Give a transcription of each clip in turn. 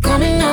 coming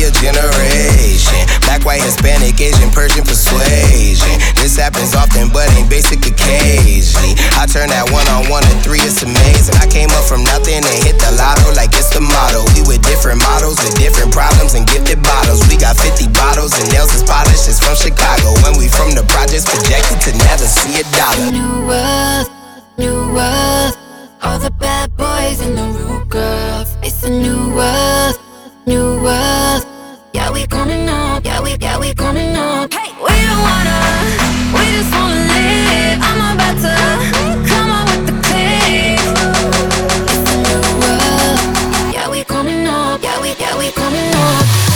your generation. Black, white, Hispanic, Asian, Persian persuasion. This happens often, but ain't basic occasion. I turn that one on one to three, it's amazing. I came up from nothing and hit the lotto like it's the motto. We with different models with different problems and gifted bottles. We got 50 bottles and nails is polished. It's from Chicago. When we from the projects, projected to never see a dollar. New world, new world. All the bad boys and the rude girls. It's a new world. we coming up. Hey, we don't wanna, we just wanna live. I'm about to come out with the clip. Yeah, we coming up. Yeah, we, yeah, we coming up.